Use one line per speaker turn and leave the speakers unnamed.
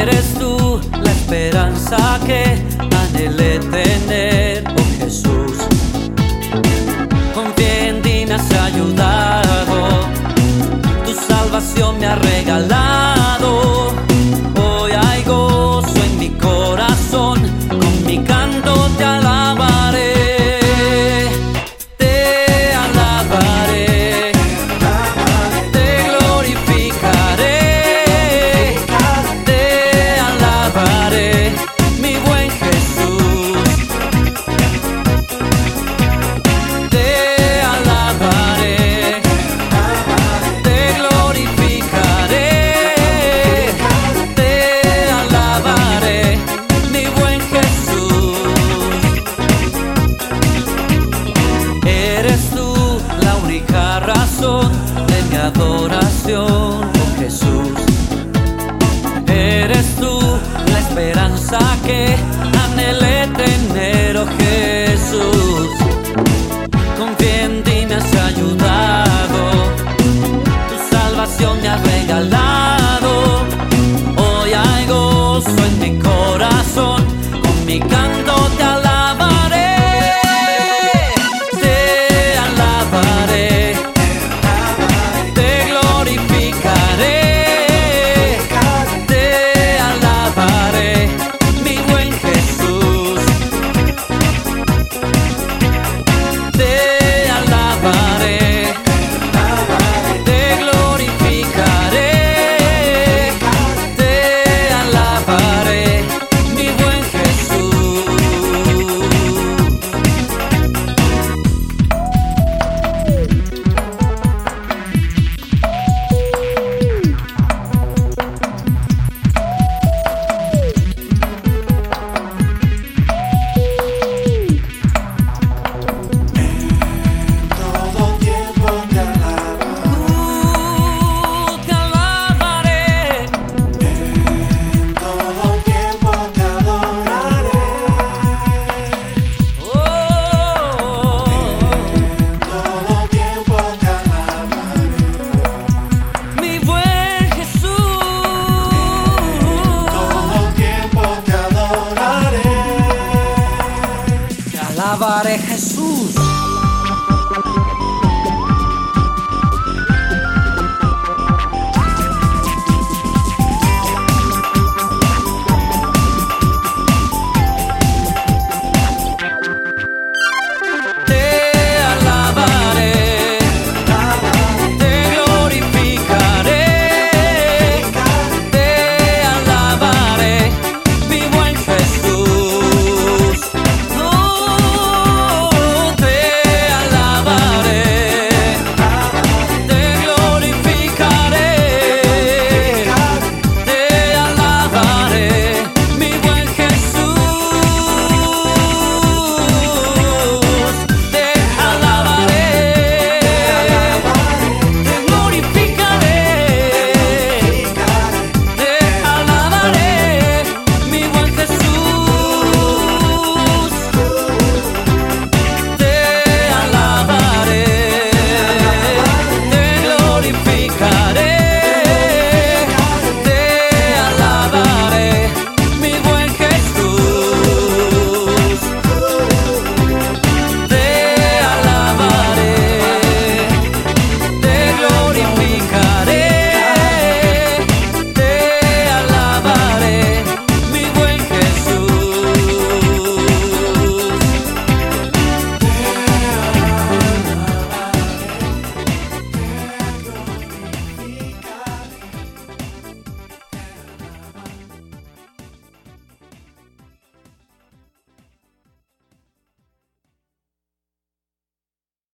eres tú la esperanza que anhelé tener, oh Jesús. Confía en ti, me has ayudado, tu salvación me ha regalado. Hoy hay gozo en mi corazón, con mi adoración, oh Jesús. Eres tú la esperanza que anhelé tener, oh pareja es